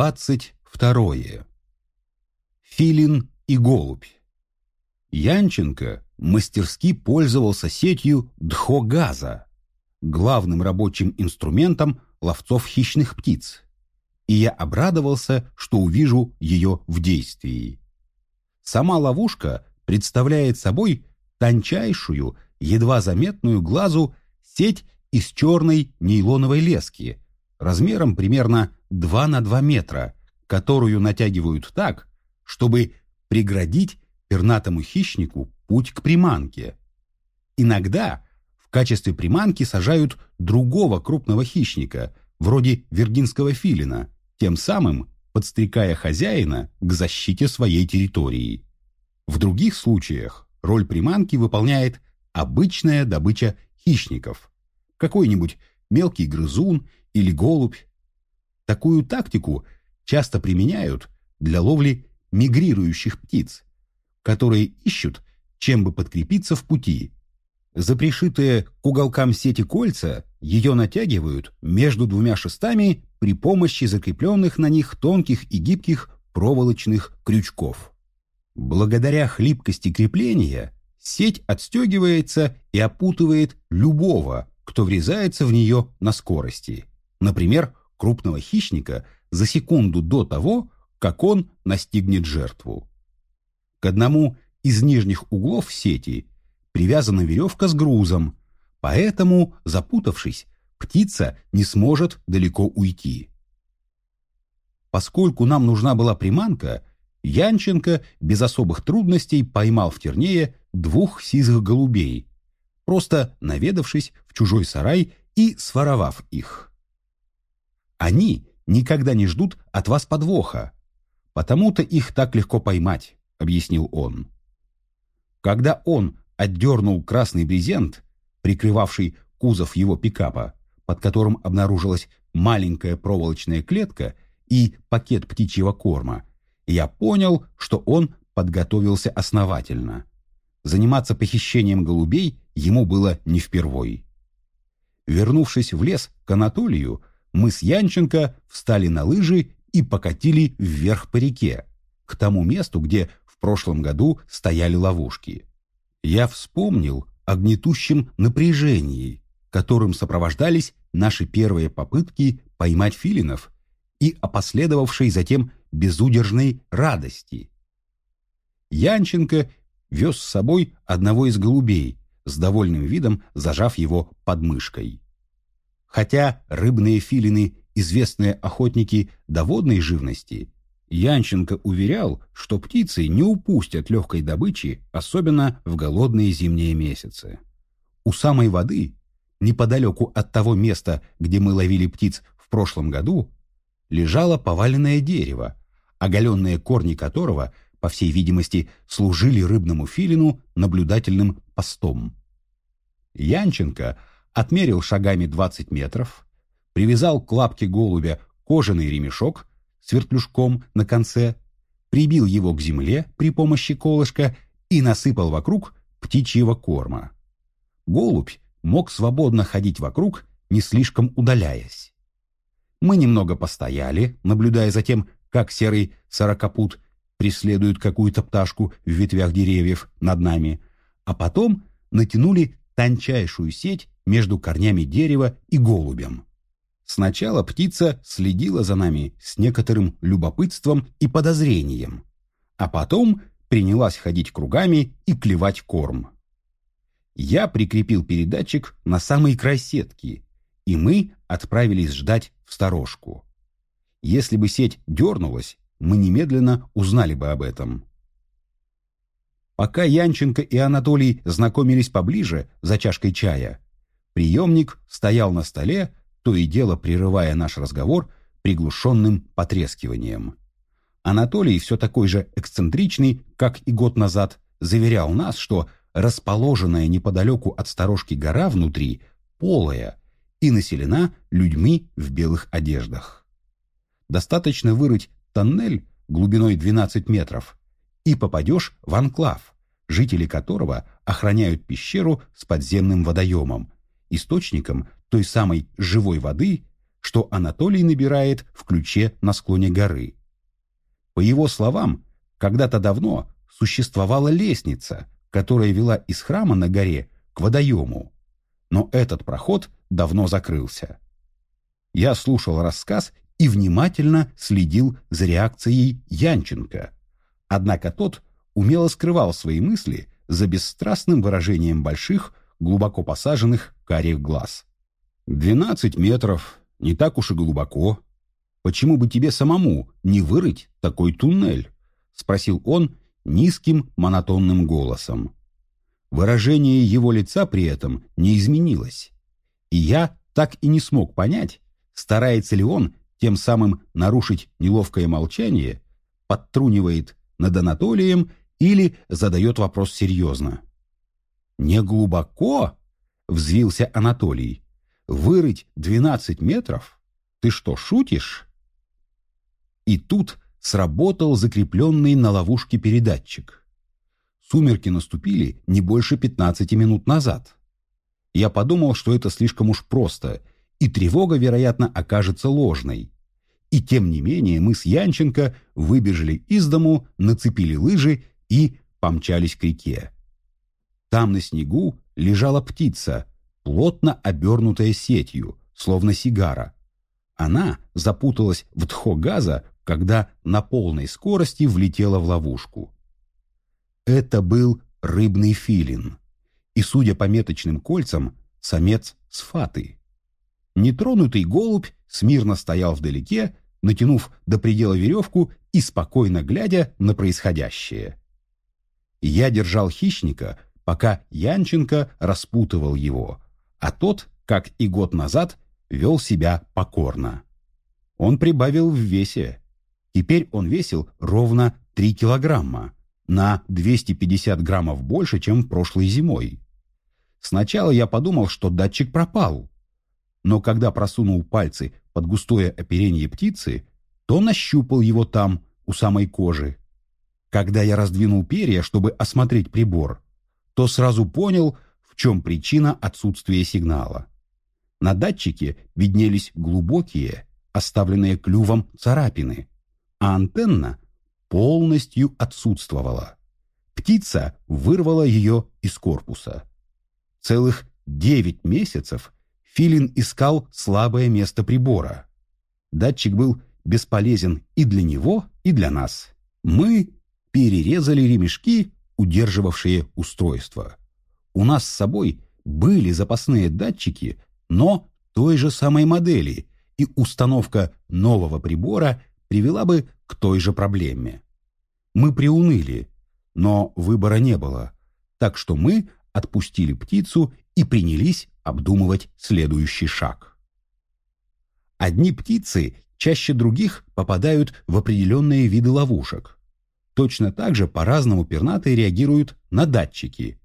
Двадцать второе. Филин и голубь. Янченко мастерски пользовался сетью дхогаза, главным рабочим инструментом ловцов хищных птиц, и я обрадовался, что увижу ее в действии. Сама ловушка представляет собой тончайшую, едва заметную глазу сеть из черной нейлоновой лески, размером примерно 2 на 2 метра, которую натягивают так, чтобы преградить пернатому хищнику путь к приманке. Иногда в качестве приманки сажают другого крупного хищника, вроде виргинского филина, тем самым подстрекая хозяина к защите своей территории. В других случаях роль приманки выполняет обычная добыча хищников. Какой-нибудь мелкий грызун или голубь. Такую тактику часто применяют для ловли мигрирующих птиц, которые ищут, чем бы подкрепиться в пути. За пришитые к уголкам сети кольца ее натягивают между двумя шестами при помощи закрепленных на них тонких и гибких проволочных крючков. Благодаря хлипкости крепления сеть отстегивается и опутывает любого, кто врезается в нее на скорости. Например, крупного хищника за секунду до того, как он настигнет жертву. К одному из нижних углов сети привязана веревка с грузом, поэтому, запутавшись, птица не сможет далеко уйти. Поскольку нам нужна была приманка, Янченко без особых трудностей поймал в тернее двух сизых голубей, просто наведавшись в чужой сарай и своровав их. Они никогда не ждут от вас подвоха, потому-то их так легко поймать, объяснил он. Когда он отдернул красный брезент, прикрывавший кузов его пикапа, под которым обнаружилась маленькая проволочная клетка и пакет птичьего корма, я понял, что он подготовился основательно. Заниматься похищением голубей ему было не впервой. Вернувшись в лес к Анатолию, мы с Янченко встали на лыжи и покатили вверх по реке, к тому месту, где в прошлом году стояли ловушки. Я вспомнил о гнетущем напряжении, которым сопровождались наши первые попытки поймать филинов и о последовавшей затем безудержной радости. Янченко вез с собой одного из голубей, с довольным видом зажав его под мышкой. Хотя рыбные филины – известные охотники до живности, Янченко уверял, что птицы не упустят легкой добычи, особенно в голодные зимние месяцы. У самой воды, неподалеку от того места, где мы ловили птиц в прошлом году, лежало поваленное дерево, оголенные корни которого, по всей видимости, служили рыбному филину наблюдательным постом. Янченко отмерил шагами 20 метров, привязал к лапке голубя кожаный ремешок с вертлюжком на конце, прибил его к земле при помощи колышка и насыпал вокруг птичьего корма. Голубь мог свободно ходить вокруг, не слишком удаляясь. Мы немного постояли, наблюдая за тем, как серый сорокопут преследует какую-то пташку в ветвях деревьев над нами, а потом натянули тончайшую сеть между корнями дерева и голубем. Сначала птица следила за нами с некоторым любопытством и подозрением, а потом принялась ходить кругами и клевать корм. Я прикрепил передатчик на самый край сетки, и мы отправились ждать в сторожку. Если бы сеть дернулась, мы немедленно узнали бы об этом. Пока Янченко и Анатолий знакомились поближе за чашкой чая, приемник стоял на столе, то и дело прерывая наш разговор приглушенным потрескиванием. Анатолий, все такой же эксцентричный, как и год назад, заверял нас, что расположенная неподалеку от сторожки гора внутри полая и населена людьми в белых одеждах. Достаточно вырыть тоннель глубиной 12 метров, и попадешь в анклав, жители которого охраняют пещеру с подземным водоемом, источником той самой живой воды, что Анатолий набирает в ключе на склоне горы. По его словам, когда-то давно существовала лестница, которая вела из храма на горе к водоему, но этот проход давно закрылся. Я слушал рассказ и внимательно следил за реакцией Янченко, однако тот умело скрывал свои мысли за бесстрастным выражением больших, глубоко посаженных карих глаз. «Двенадцать метров, не так уж и глубоко. Почему бы тебе самому не вырыть такой туннель?» — спросил он низким монотонным голосом. Выражение его лица при этом не изменилось. И я так и не смог понять, старается ли он тем самым нарушить неловкое молчание, подтрунивает над Анатолием или задает вопрос серьезно. «Не глубоко?» — взвился Анатолий. «Вырыть двенадцать метров? Ты что, шутишь?» И тут сработал закрепленный на ловушке передатчик. Сумерки наступили не больше пятнадцати минут назад. Я подумал, что это слишком уж просто, и тревога, вероятно, окажется ложной. И тем не менее мы с Янченко выбежали из дому, нацепили лыжи и помчались к реке. Там на снегу лежала птица, плотно обернутая сетью, словно сигара. Она запуталась в тхо газа, когда на полной скорости влетела в ловушку. Это был рыбный филин, и, судя по меточным кольцам, самец с фаты. Нетронутый голубь смирно стоял вдалеке, натянув до предела веревку и спокойно глядя на происходящее. Я держал хищника, пока Янченко распутывал его, а тот, как и год назад, вел себя покорно. Он прибавил в весе. Теперь он весил ровно 3 килограмма, на 250 граммов больше, чем прошлой зимой. Сначала я подумал, что датчик пропал, но когда просунул пальцы под густое оперение птицы, то нащупал его там, у самой кожи. Когда я раздвинул перья, чтобы осмотреть прибор, то сразу понял, в чем причина отсутствия сигнала. На датчике виднелись глубокие, оставленные клювом царапины, а антенна полностью отсутствовала. Птица вырвала ее из корпуса. Целых девять месяцев Филин искал слабое место прибора. Датчик был бесполезен и для него, и для нас. Мы перерезали ремешки, удерживавшие устройство. У нас с собой были запасные датчики, но той же самой модели, и установка нового прибора привела бы к той же проблеме. Мы приуныли, но выбора не было, так что мы отпустили птицу и принялись обдумывать следующий шаг. Одни птицы чаще других попадают в определенные виды ловушек. Точно так же по-разному пернатые реагируют на датчики.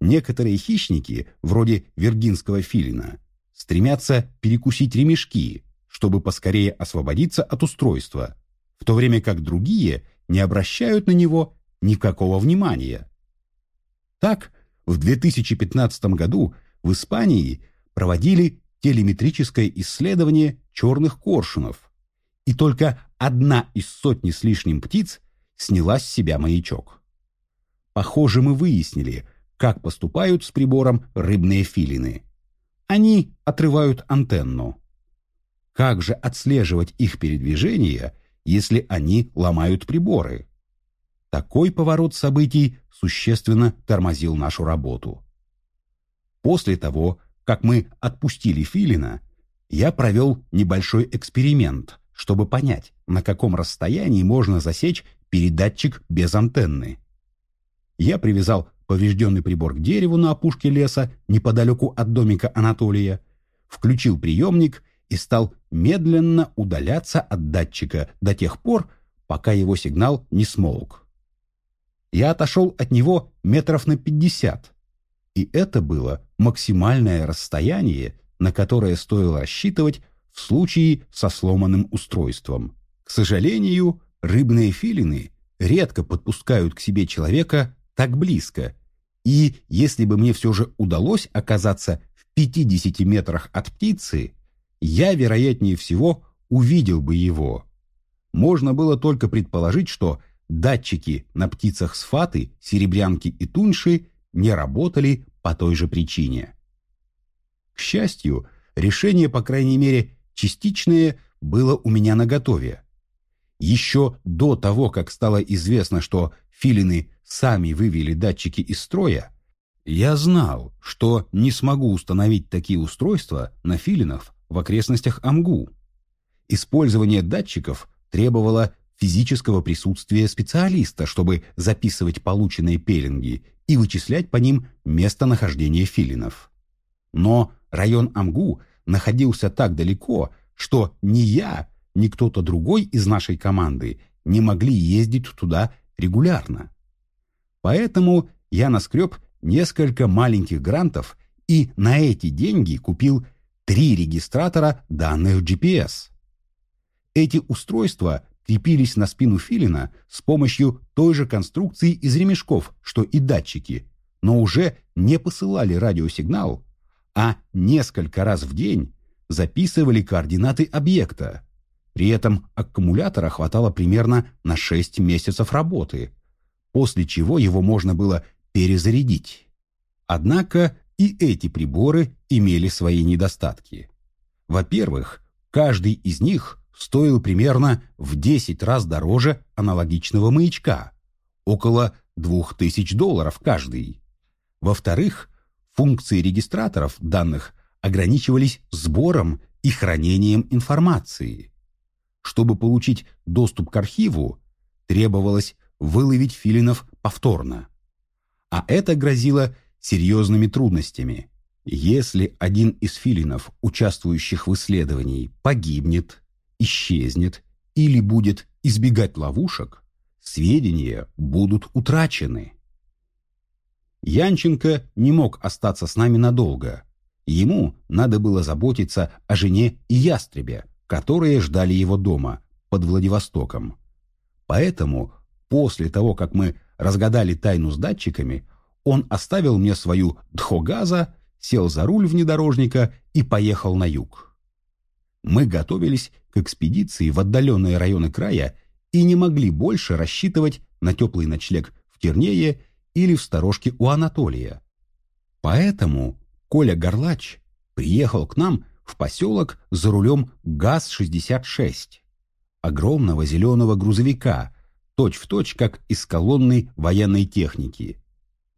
Некоторые хищники, вроде виргинского филина, стремятся перекусить ремешки, чтобы поскорее освободиться от устройства, в то время как другие не обращают на него никакого внимания. Так, в 2015 году в Испании проводили телеметрическое исследование черных коршунов, и только одна из сотни с лишним птиц сняла с себя маячок. Похоже, мы выяснили, как поступают с прибором рыбные филины. Они отрывают антенну. Как же отслеживать их передвижение, если они ломают приборы? Такой поворот событий существенно тормозил нашу работу. После того, как мы отпустили Филина, я провел небольшой эксперимент, чтобы понять, на каком расстоянии можно засечь передатчик без антенны. Я привязал поврежденный прибор к дереву на опушке леса неподалеку от домика Анатолия, включил приемник и стал медленно удаляться от датчика до тех пор, пока его сигнал не смолк. Я отошел от него метров на пятьдесят, и это было максимальное расстояние, на которое стоило рассчитывать в случае со сломанным устройством. К сожалению, рыбные филины редко подпускают к себе человека так близко, и если бы мне все же удалось оказаться в 50 метрах от птицы, я, вероятнее всего, увидел бы его. Можно было только предположить, что датчики на птицах сфаты, серебрянки и туньши не работали по той же причине. К счастью, решение, по крайней мере, частичное, было у меня наготове. Еще до того, как стало известно, что филины сами вывели датчики из строя, я знал, что не смогу установить такие устройства на филинов в окрестностях Амгу. Использование датчиков требовало физического присутствия специалиста, чтобы записывать полученные пеленги и вычислять по ним местонахождение филинов. Но район Амгу находился так далеко, что ни я, ни кто-то другой из нашей команды не могли ездить туда регулярно. Поэтому я наскреб несколько маленьких грантов и на эти деньги купил три регистратора данных GPS. Эти устройства крепились на спину филина с помощью той же конструкции из ремешков, что и датчики, но уже не посылали радиосигнал, а несколько раз в день записывали координаты объекта. При этом аккумулятора хватало примерно на 6 месяцев работы, после чего его можно было перезарядить. Однако и эти приборы имели свои недостатки. Во-первых, каждый из них стоил примерно в 10 раз дороже аналогичного маячка, около 2000 долларов каждый. Во-вторых, функции регистраторов данных ограничивались сбором и хранением информации. Чтобы получить доступ к архиву, требовалось выловить филинов повторно. А это грозило серьезными трудностями. Если один из филинов, участвующих в исследовании, погибнет, исчезнет или будет избегать ловушек, сведения будут утрачены. Янченко не мог остаться с нами надолго. Ему надо было заботиться о жене и ястребе, которые ждали его дома, под Владивостоком. Поэтому, после того, как мы разгадали тайну с датчиками, он оставил мне свою дхогаза, сел за руль внедорожника и поехал на юг. Мы готовились к экспедиции в отдаленные районы края и не могли больше рассчитывать на теплый ночлег в Тернее или в сторожке у Анатолия. Поэтому Коля Горлач приехал к нам в поселок за рулем ГАЗ-66, огромного зеленого грузовика, точь-в-точь, точь, как из колонны военной техники.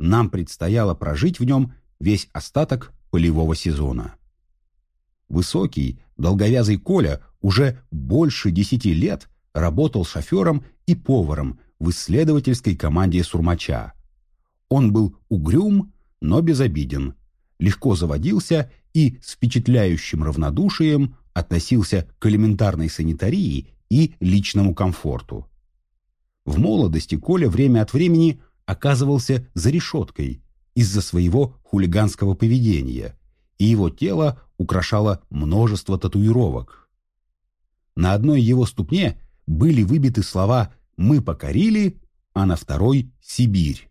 Нам предстояло прожить в нем весь остаток полевого сезона. Высокий, долговязый Коля уже больше десяти лет работал шофером и поваром в исследовательской команде Сурмача. Он был угрюм, но безобиден, легко заводился и с впечатляющим равнодушием относился к элементарной санитарии и личному комфорту. В молодости Коля время от времени оказывался за решеткой из-за своего хулиганского поведения, и его тело украшало множество татуировок. На одной его ступне были выбиты слова «Мы покорили», а на второй «Сибирь»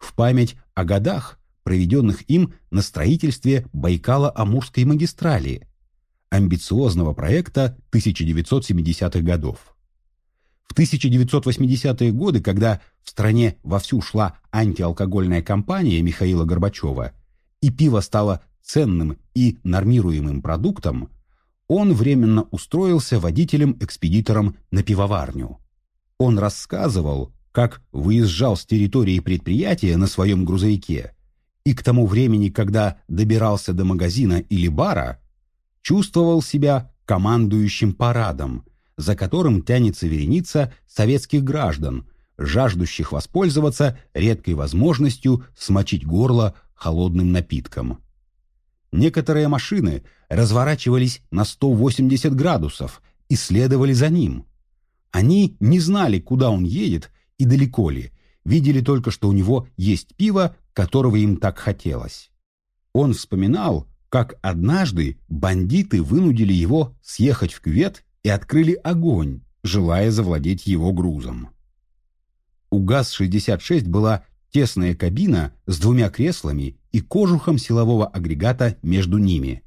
в память о годах, проведенных им на строительстве Байкало-Амурской магистрали, амбициозного проекта 1970-х годов. В 1980-е годы, когда в стране вовсю шла антиалкогольная кампания Михаила Горбачева, и пиво стало ценным и нормируемым продуктом, он временно устроился водителем-экспедитором на пивоварню. Он рассказывал, как выезжал с территории предприятия на своем грузовике, и к тому времени, когда добирался до магазина или бара, чувствовал себя командующим парадом, за которым тянется вереница советских граждан, жаждущих воспользоваться редкой возможностью смочить горло холодным напитком. Некоторые машины разворачивались на 180 градусов и следовали за ним. Они не знали, куда он едет и далеко ли, видели только, что у него есть пиво, которого им так хотелось. Он вспоминал, как однажды бандиты вынудили его съехать в кювет и открыли огонь, желая завладеть его грузом. У ГАЗ-66 была тесная кабина с двумя креслами и кожухом силового агрегата между ними.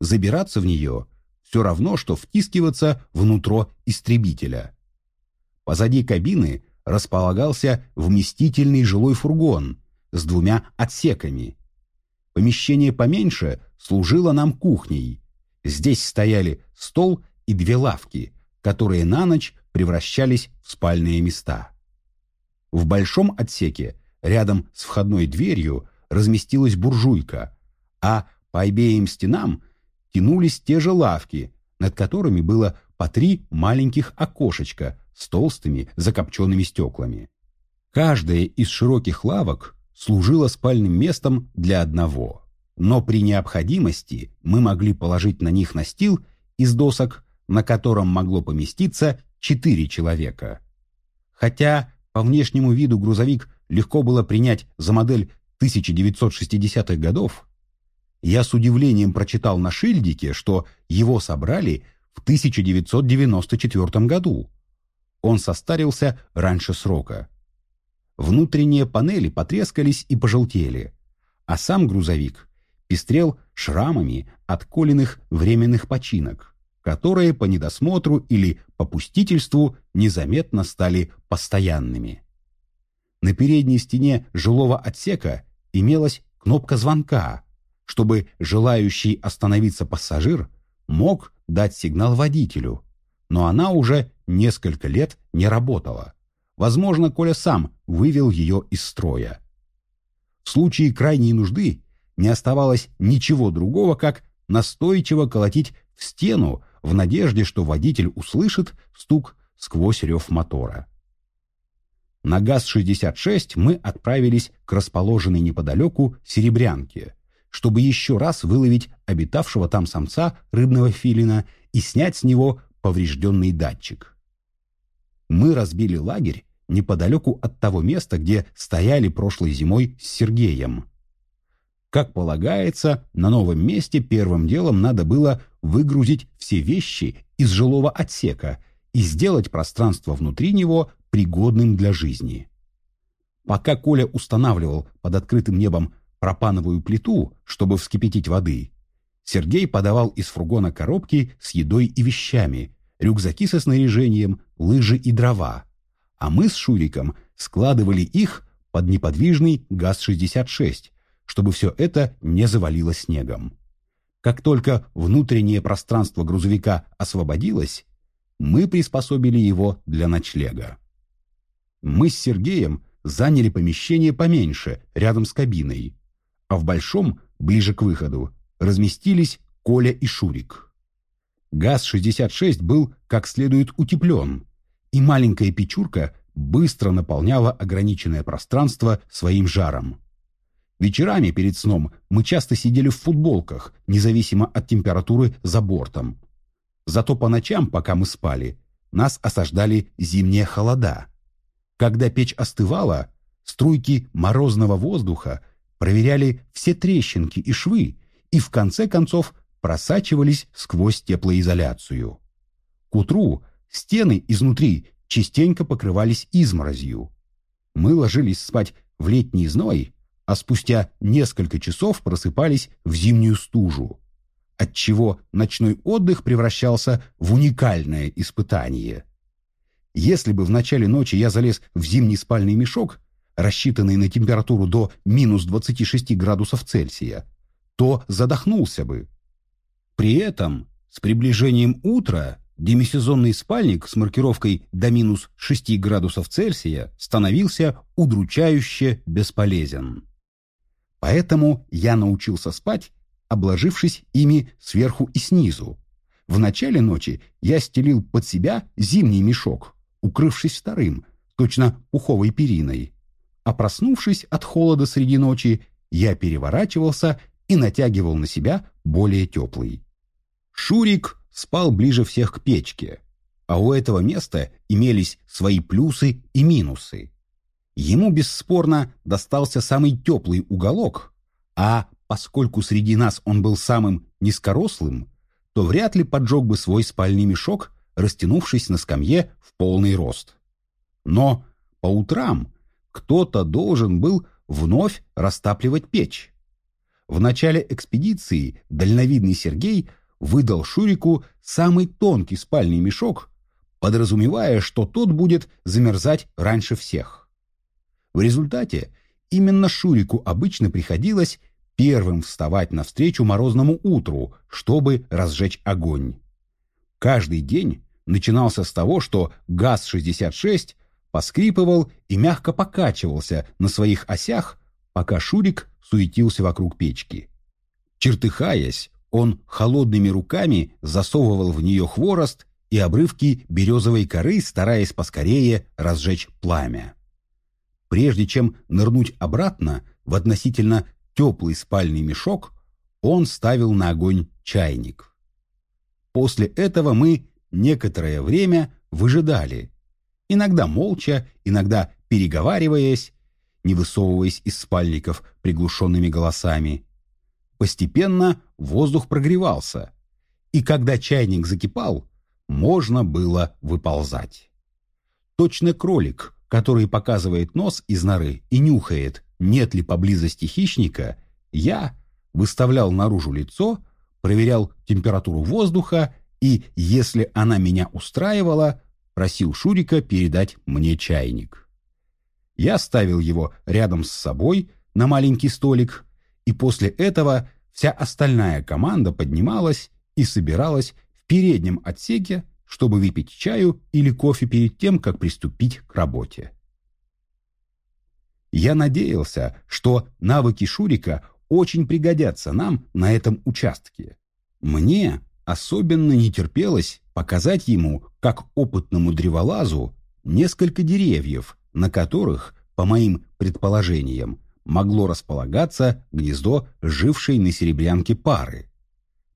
Забираться в нее все равно, что втискиваться внутрь истребителя. Позади кабины располагался вместительный жилой фургон с двумя отсеками. Помещение поменьше служило нам кухней. Здесь стояли стол и две лавки, которые на ночь превращались в спальные места. В большом отсеке, рядом с входной дверью, разместилась буржуйка, а по обеим стенам тянулись те же лавки, над которыми было по три маленьких окошечка с толстыми закопченными стеклами. Каждая из широких лавок служила спальным местом для одного, но при необходимости мы могли положить на них настил из досок, на котором могло поместиться четыре человека. Хотя по внешнему виду грузовик легко было принять за модель 1960-х годов, я с удивлением прочитал на шильдике, что его собрали в 1994 году. Он состарился раньше срока. Внутренние панели потрескались и пожелтели, а сам грузовик пестрел шрамами от коленных временных починок, которые по недосмотру или попустительству незаметно стали постоянными. На передней стене жилого отсека имелась кнопка звонка, чтобы желающий остановиться пассажир мог дать сигнал водителю, но она уже несколько лет не работала. Возможно, Коля сам вывел ее из строя. В случае крайней нужды не оставалось ничего другого, как настойчиво колотить в стену в надежде, что водитель услышит стук сквозь рев мотора. На ГАЗ-66 мы отправились к расположенной неподалеку Серебрянке, чтобы еще раз выловить обитавшего там самца рыбного филина и снять с него поврежденный датчик. Мы разбили лагерь неподалеку от того места, где стояли прошлой зимой с Сергеем. Как полагается, на новом месте первым делом надо было выгрузить все вещи из жилого отсека и сделать пространство внутри него пригодным для жизни. Пока Коля устанавливал под открытым небом пропановую плиту, чтобы вскипятить воды, Сергей подавал из фургона коробки с едой и вещами, рюкзаки со снаряжением, лыжи и дрова. А мы с Шуриком складывали их под неподвижный ГАЗ-66, чтобы все это не завалило снегом. Как только внутреннее пространство грузовика освободилось, мы приспособили его для ночлега. Мы с Сергеем заняли помещение поменьше, рядом с кабиной, а в большом, ближе к выходу, разместились Коля и Шурик. ГАЗ-66 был как следует утеплен, и маленькая печурка быстро наполняла ограниченное пространство своим жаром. Вечерами перед сном мы часто сидели в футболках, независимо от температуры за бортом. Зато по ночам, пока мы спали, нас осаждали зимние холода. Когда печь остывала, струйки морозного воздуха проверяли все трещинки и швы и в конце концов просачивались сквозь теплоизоляцию. К утру стены изнутри частенько покрывались изморозью. Мы ложились спать в летний зной, а спустя несколько часов просыпались в зимнюю стужу, отчего ночной отдых превращался в уникальное испытание. Если бы в начале ночи я залез в зимний спальный мешок, рассчитанный на температуру до минус 26 градусов Цельсия, то задохнулся бы. При этом с приближением утра демисезонный спальник с маркировкой до минус 6 градусов Цельсия становился удручающе бесполезен. Поэтому я научился спать, обложившись ими сверху и снизу. В начале ночи я стелил под себя зимний мешок, укрывшись вторым, точно пуховой периной а проснувшись от холода среди ночи, я переворачивался и натягивал на себя более теплый. Шурик спал ближе всех к печке, а у этого места имелись свои плюсы и минусы. Ему бесспорно достался самый теплый уголок, а поскольку среди нас он был самым низкорослым, то вряд ли поджег бы свой спальный мешок, растянувшись на скамье в полный рост. Но по утрам кто-то должен был вновь растапливать печь. В начале экспедиции дальновидный Сергей выдал Шурику самый тонкий спальный мешок, подразумевая, что тот будет замерзать раньше всех. В результате именно Шурику обычно приходилось первым вставать навстречу морозному утру, чтобы разжечь огонь. Каждый день начинался с того, что ГАЗ-66 поскрипывал и мягко покачивался на своих осях, пока Шурик суетился вокруг печки. Чертыхаясь, он холодными руками засовывал в нее хворост и обрывки березовой коры, стараясь поскорее разжечь пламя. Прежде чем нырнуть обратно в относительно теплый спальный мешок, он ставил на огонь чайник. После этого мы некоторое время выжидали, иногда молча, иногда переговариваясь, не высовываясь из спальников приглушенными голосами. Постепенно воздух прогревался, и когда чайник закипал, можно было выползать. Точно кролик, который показывает нос из норы и нюхает, нет ли поблизости хищника, я выставлял наружу лицо, проверял температуру воздуха и, если она меня устраивала, просил Шурика передать мне чайник. Я ставил его рядом с собой на маленький столик, и после этого вся остальная команда поднималась и собиралась в переднем отсеке, чтобы выпить чаю или кофе перед тем, как приступить к работе. Я надеялся, что навыки Шурика очень пригодятся нам на этом участке. Мне особенно не терпелось показать ему, как опытному древолазу, несколько деревьев, на которых, по моим предположениям, могло располагаться гнездо жившей на серебрянке пары.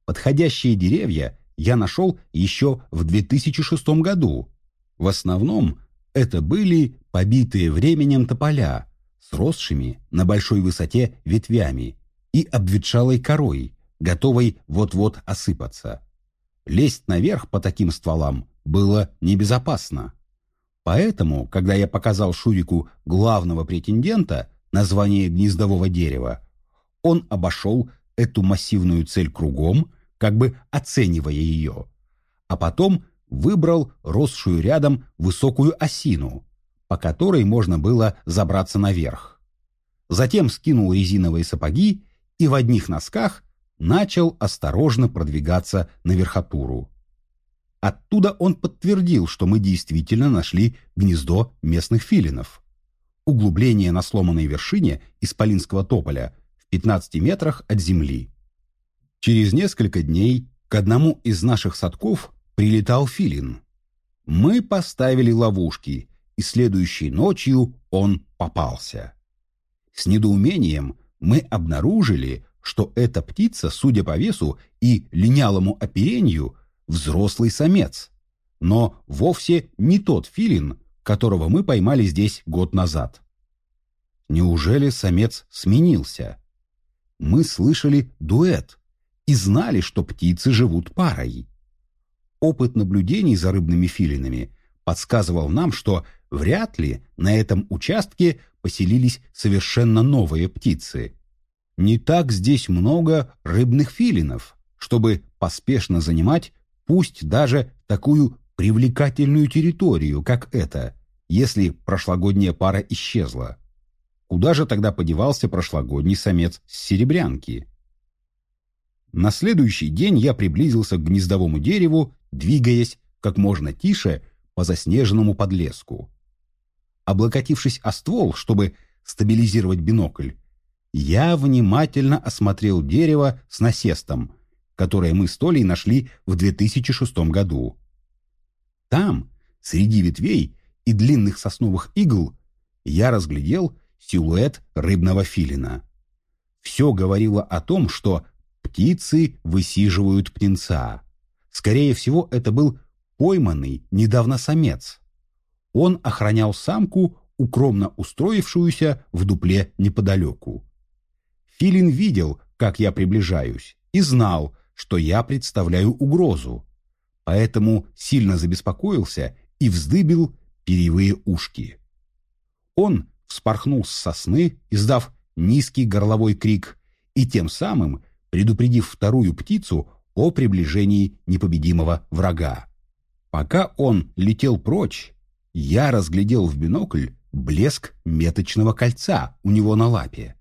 Подходящие деревья я нашел еще в 2006 году. В основном это были побитые временем тополя, сросшими на большой высоте ветвями и обветшалой корой, готовой вот-вот осыпаться. Лезть наверх по таким стволам было небезопасно. Поэтому, когда я показал Шурику главного претендента, название гнездового дерева, он обошел эту массивную цель кругом, как бы оценивая ее, а потом выбрал росшую рядом высокую осину, по которой можно было забраться наверх. Затем скинул резиновые сапоги и в одних носках начал осторожно продвигаться на верхотуру. Оттуда он подтвердил, что мы действительно нашли гнездо местных филинов. Углубление на сломанной вершине исполинского тополя в 15 метрах от земли. Через несколько дней к одному из наших садков прилетал филин. Мы поставили ловушки, и следующей ночью он попался. С недоумением мы обнаружили, что эта птица, судя по весу и линялому оперению, взрослый самец, но вовсе не тот филин, которого мы поймали здесь год назад. Неужели самец сменился? Мы слышали дуэт и знали, что птицы живут парой. Опыт наблюдений за рыбными филинами подсказывал нам, что вряд ли на этом участке поселились совершенно новые птицы. Не так здесь много рыбных филинов, чтобы поспешно занимать пусть даже такую привлекательную территорию, как эта, если прошлогодняя пара исчезла. Куда же тогда подевался прошлогодний самец с серебрянки? На следующий день я приблизился к гнездовому дереву, двигаясь как можно тише по заснеженному подлеску. Облокотившись о ствол, чтобы стабилизировать бинокль, я внимательно осмотрел дерево с насестом, которое мы с Толей нашли в 2006 году. Там, среди ветвей и длинных сосновых игл, я разглядел силуэт рыбного филина. Все говорило о том, что птицы высиживают птенца. Скорее всего, это был пойманный недавно самец. Он охранял самку, укромно устроившуюся в дупле неподалеку. Филин видел, как я приближаюсь, и знал, что я представляю угрозу, поэтому сильно забеспокоился и вздыбил перьевые ушки. Он вспорхнул с сосны, издав низкий горловой крик, и тем самым, предупредив вторую птицу, о приближении непобедимого врага. Пока он летел прочь, я разглядел в бинокль блеск меточного кольца у него на лапе.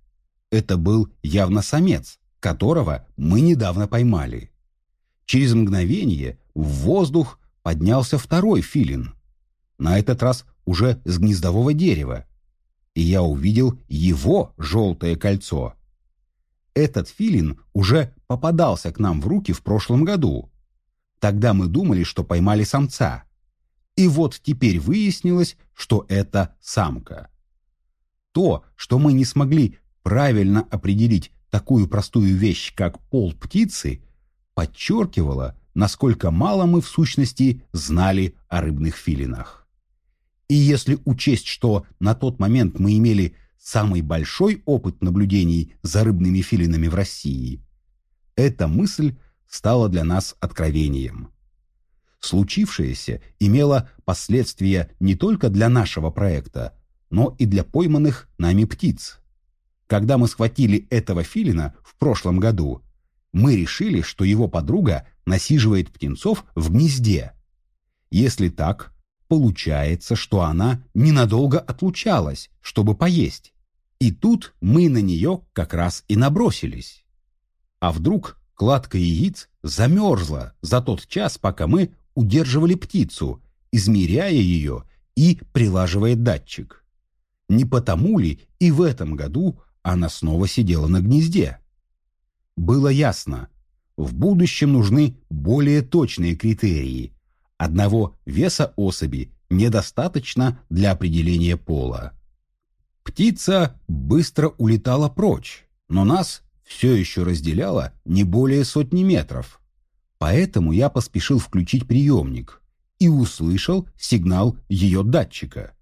Это был явно самец, которого мы недавно поймали. Через мгновение в воздух поднялся второй филин, на этот раз уже с гнездового дерева, и я увидел его желтое кольцо. Этот филин уже попадался к нам в руки в прошлом году. Тогда мы думали, что поймали самца. И вот теперь выяснилось, что это самка. То, что мы не смогли правильно определить такую простую вещь, как пол птицы, подчеркивало, насколько мало мы в сущности знали о рыбных филинах. И если учесть, что на тот момент мы имели самый большой опыт наблюдений за рыбными филинами в России, эта мысль стала для нас откровением. Случившееся имело последствия не только для нашего проекта, но и для пойманных нами птиц. Когда мы схватили этого филина в прошлом году, мы решили, что его подруга насиживает птенцов в гнезде. Если так, получается, что она ненадолго отлучалась, чтобы поесть. И тут мы на нее как раз и набросились. А вдруг кладка яиц замерзла за тот час, пока мы удерживали птицу, измеряя ее и прилаживая датчик. Не потому ли и в этом году она снова сидела на гнезде? Было ясно, в будущем нужны более точные критерии. Одного веса особи недостаточно для определения пола. Птица быстро улетала прочь, но нас все еще разделяло не более сотни метров. Поэтому я поспешил включить приемник и услышал сигнал ее датчика.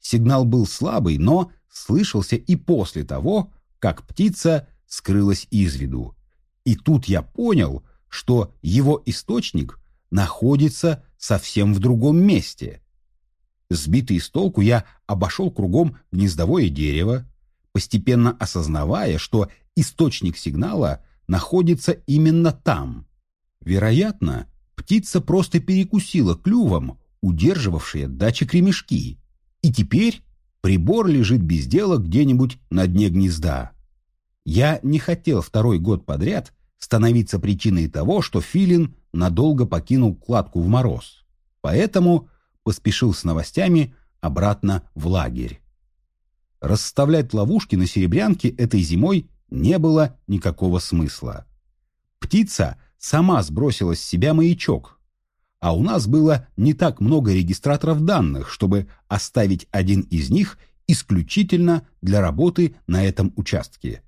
Сигнал был слабый, но слышался и после того, как птица скрылась из виду. И тут я понял, что его источник находится совсем в другом месте. Сбитый с толку, я обошел кругом гнездовое дерево, постепенно осознавая, что источник сигнала находится именно там. Вероятно, птица просто перекусила клювом, удерживавшие датчик ремешки, и теперь прибор лежит без дела где-нибудь на дне гнезда. Я не хотел второй год подряд становиться причиной того, что Филин надолго покинул кладку в мороз. Поэтому поспешил с новостями обратно в лагерь. Расставлять ловушки на серебрянке этой зимой не было никакого смысла. Птица сама сбросила с себя маячок, а у нас было не так много регистраторов данных, чтобы оставить один из них исключительно для работы на этом участке.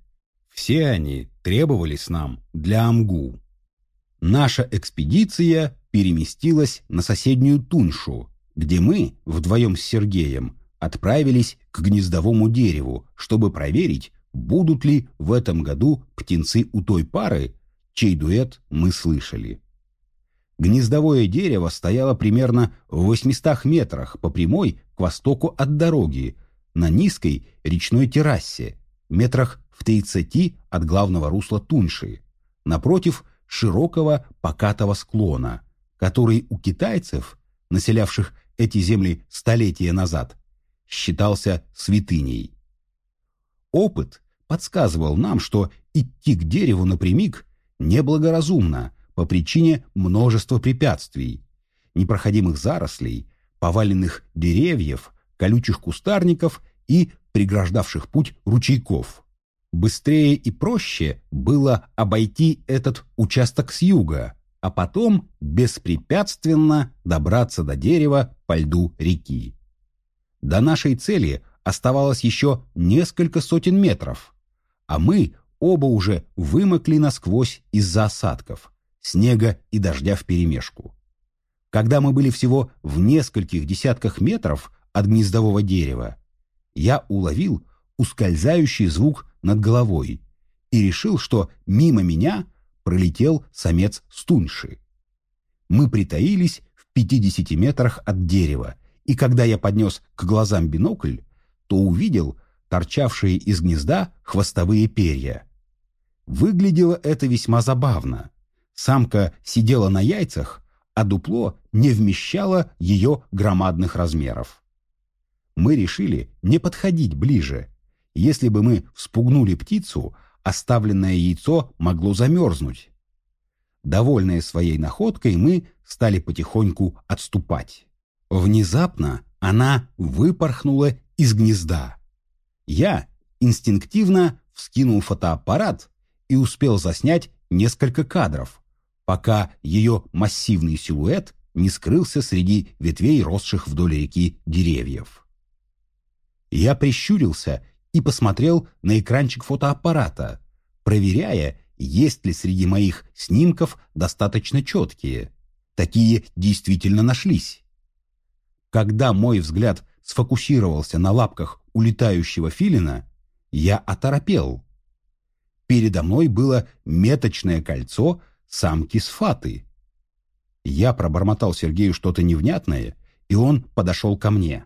Все они требовались нам для Амгу. Наша экспедиция переместилась на соседнюю Туншу, где мы вдвоем с Сергеем отправились к гнездовому дереву, чтобы проверить, будут ли в этом году птенцы у той пары, чей дуэт мы слышали. Гнездовое дерево стояло примерно в 800 метрах по прямой к востоку от дороги, на низкой речной террасе, метрах в 30 от главного русла Тунши, напротив широкого покатого склона, который у китайцев, населявших эти земли столетия назад, считался святыней. Опыт подсказывал нам, что идти к дереву напрямик неблагоразумно по причине множества препятствий, непроходимых зарослей, поваленных деревьев, колючих кустарников и преграждавших путь ручейков. Быстрее и проще было обойти этот участок с юга, а потом беспрепятственно добраться до дерева по льду реки. До нашей цели оставалось еще несколько сотен метров, а мы оба уже вымокли насквозь из-за осадков, снега и дождя вперемешку. Когда мы были всего в нескольких десятках метров от гнездового дерева, я уловил ускользающий звук над головой и решил, что мимо меня пролетел самец стуньши. Мы притаились в 50 метрах от дерева, и когда я поднес к глазам бинокль, то увидел торчавшие из гнезда хвостовые перья. Выглядело это весьма забавно. Самка сидела на яйцах, а дупло не вмещало ее громадных размеров. Мы решили не подходить ближе. Если бы мы вспугнули птицу, оставленное яйцо могло замерзнуть. Довольные своей находкой, мы стали потихоньку отступать. Внезапно она выпорхнула из гнезда. Я инстинктивно вскинул фотоаппарат и успел заснять несколько кадров, пока ее массивный силуэт не скрылся среди ветвей росших вдоль реки деревьев. Я прищурился и посмотрел на экранчик фотоаппарата, проверяя, есть ли среди моих снимков достаточно четкие. Такие действительно нашлись. Когда мой взгляд сфокусировался на лапках улетающего филина, я оторопел. Передо мной было меточное кольцо самки Сфаты. Я пробормотал Сергею что-то невнятное, и он подошел ко мне.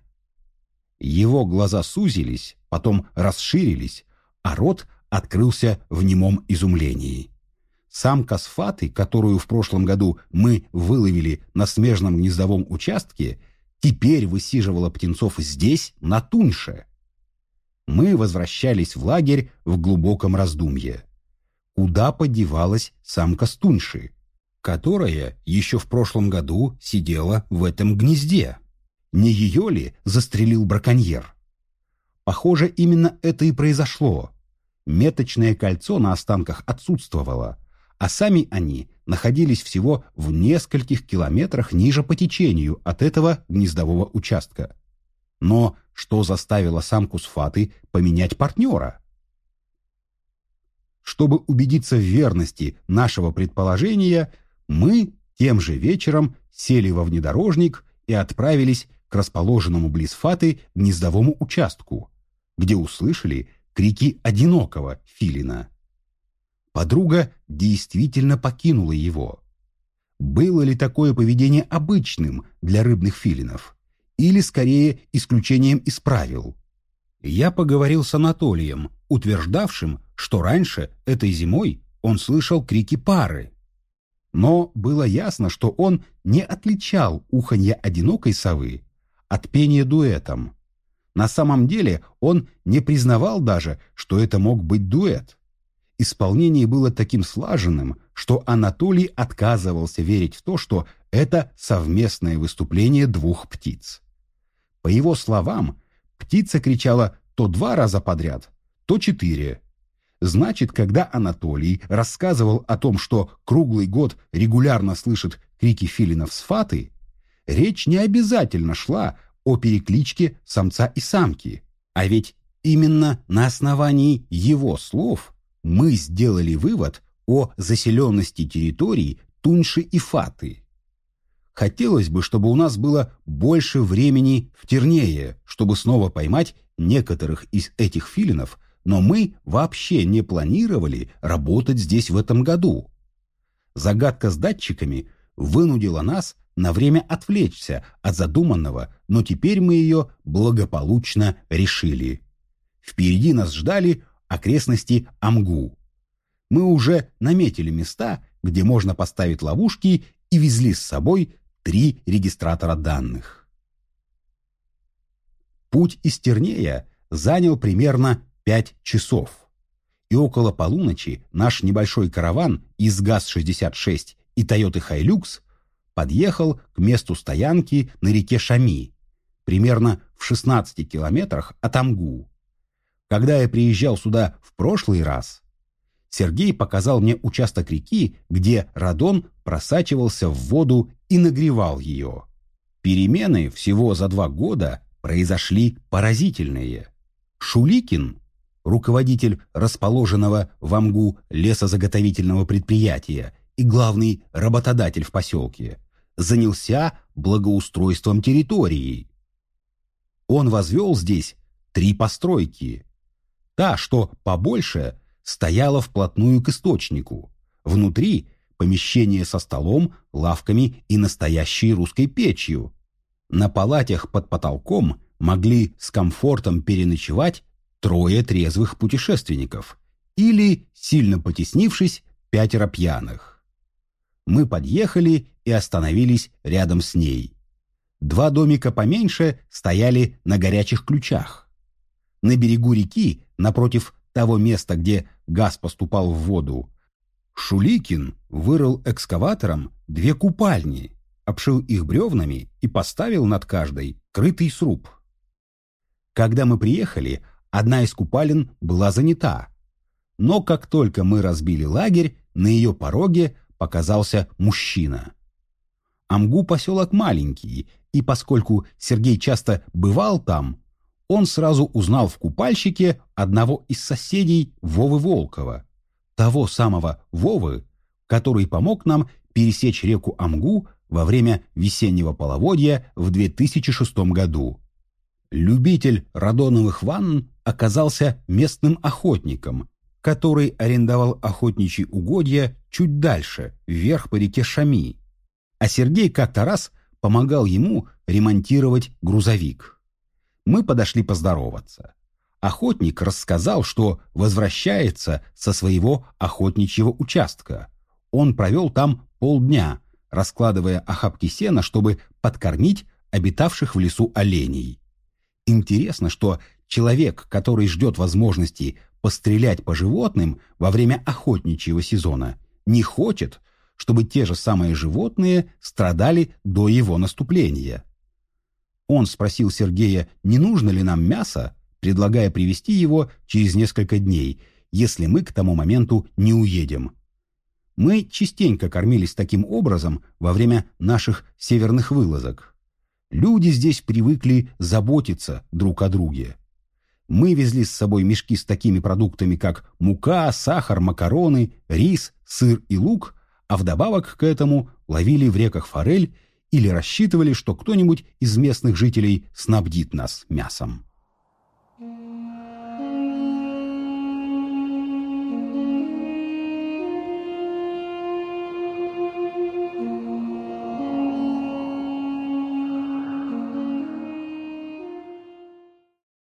Его глаза сузились, потом расширились, а рот открылся в немом изумлении. Самка Сфаты, которую в прошлом году мы выловили на смежном гнездовом участке, теперь высиживала птенцов здесь, на Туньше. Мы возвращались в лагерь в глубоком раздумье. Куда подевалась самка Стуньши, которая еще в прошлом году сидела в этом гнезде? Не ее ли застрелил браконьер? Похоже, именно это и произошло. Меточное кольцо на останках отсутствовало, а сами они находились всего в нескольких километрах ниже по течению от этого гнездового участка. Но что заставило самку Сфаты поменять партнера? Чтобы убедиться в верности нашего предположения, мы тем же вечером сели во внедорожник и отправились к расположенному близ Фаты гнездовому участку, где услышали крики одинокого филина. Подруга действительно покинула его. Было ли такое поведение обычным для рыбных филинов? Или, скорее, исключением из правил? Я поговорил с Анатолием, утверждавшим, что раньше, этой зимой, он слышал крики пары. Но было ясно, что он не отличал уханья одинокой совы от пения дуэтом. На самом деле он не признавал даже, что это мог быть дуэт. Исполнение было таким слаженным, что Анатолий отказывался верить в то, что это совместное выступление двух птиц. По его словам, птица кричала то два раза подряд, то четыре. Значит, когда Анатолий рассказывал о том, что круглый год регулярно слышит крики филинов с фаты, речь не обязательно шла о перекличке самца и самки, а ведь именно на основании его слов – мы сделали вывод о заселенности территорий Туньши и Фаты. Хотелось бы, чтобы у нас было больше времени в Тернее, чтобы снова поймать некоторых из этих филинов, но мы вообще не планировали работать здесь в этом году. Загадка с датчиками вынудила нас на время отвлечься от задуманного, но теперь мы ее благополучно решили. Впереди нас ждали окрестности Амгу. Мы уже наметили места, где можно поставить ловушки и везли с собой три регистратора данных. Путь из Тернея занял примерно пять часов. И около полуночи наш небольшой караван из ГАЗ-66 и Toyota Hilux подъехал к месту стоянки на реке Шами, примерно в 16 километрах от Амгу. Когда я приезжал сюда в прошлый раз, Сергей показал мне участок реки, где радон просачивался в воду и нагревал ее. Перемены всего за два года произошли поразительные. Шуликин, руководитель расположенного в Амгу лесозаготовительного предприятия и главный работодатель в поселке, занялся благоустройством территории. Он возвел здесь три постройки Та, что побольше, стояла вплотную к источнику. Внутри помещение со столом, лавками и настоящей русской печью. На палатях под потолком могли с комфортом переночевать трое трезвых путешественников или, сильно потеснившись, пятеро пьяных. Мы подъехали и остановились рядом с ней. Два домика поменьше стояли на горячих ключах. На берегу реки, напротив того места, где газ поступал в воду, Шуликин вырыл экскаватором две купальни, обшил их бревнами и поставил над каждой крытый сруб. Когда мы приехали, одна из купалин была занята. Но как только мы разбили лагерь, на ее пороге показался мужчина. Амгу поселок маленький, и поскольку Сергей часто бывал там, он сразу узнал в купальщике одного из соседей Вовы Волкова, того самого Вовы, который помог нам пересечь реку Амгу во время весеннего половодья в 2006 году. Любитель радоновых ванн оказался местным охотником, который арендовал охотничьи угодья чуть дальше, вверх по реке Шами. А Сергей как-то раз помогал ему ремонтировать грузовик. Мы подошли поздороваться. Охотник рассказал, что возвращается со своего охотничьего участка. Он провел там полдня, раскладывая охапки сена, чтобы подкормить обитавших в лесу оленей. Интересно, что человек, который ждет возможности пострелять по животным во время охотничьего сезона, не хочет, чтобы те же самые животные страдали до его наступления. Он спросил Сергея, не нужно ли нам мясо, предлагая привезти его через несколько дней, если мы к тому моменту не уедем. Мы частенько кормились таким образом во время наших северных вылазок. Люди здесь привыкли заботиться друг о друге. Мы везли с собой мешки с такими продуктами, как мука, сахар, макароны, рис, сыр и лук, а вдобавок к этому ловили в реках форель или рассчитывали, что кто-нибудь из местных жителей снабдит нас мясом.